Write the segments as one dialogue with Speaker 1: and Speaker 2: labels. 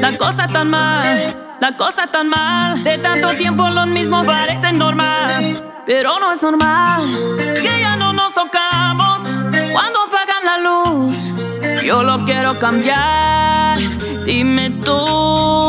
Speaker 1: La cosa tan mal, la cosa tan mal. De tanto tiempo lo mismo parece normal, pero no es normal. Que ya no nos tocamos cuando apagan la luz. Yo lo quiero cambiar, dime tú.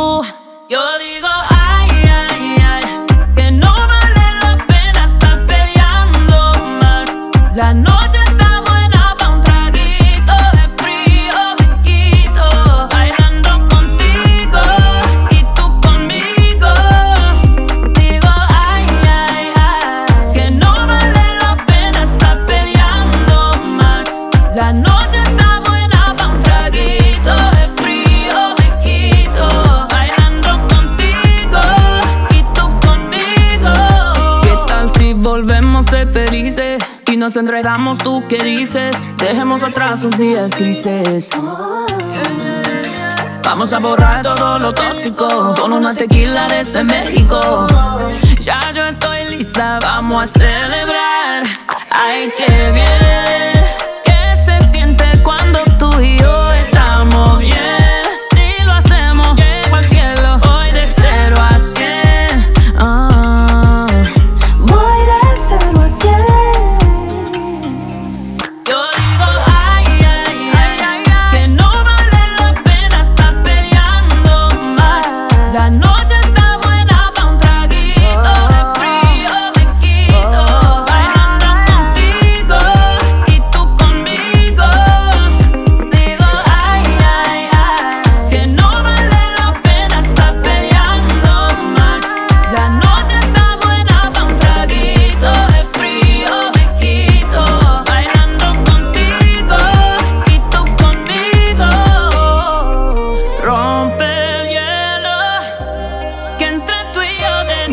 Speaker 1: queremos ser felices y nos enredamos, tú que dices. Dejemos atrás sus días grises. Vamos a borrar todo lo tóxico con una tequila desde México.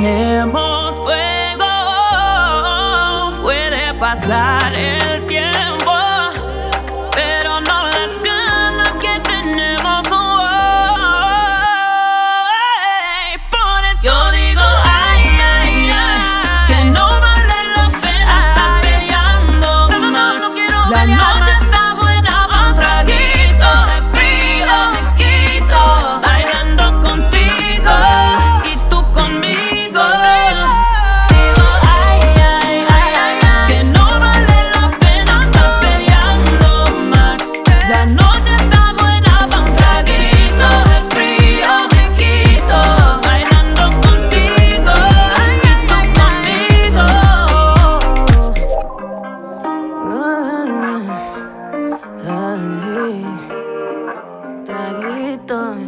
Speaker 1: tenemos fuego, puede pasar el tiempo.
Speaker 2: hábitos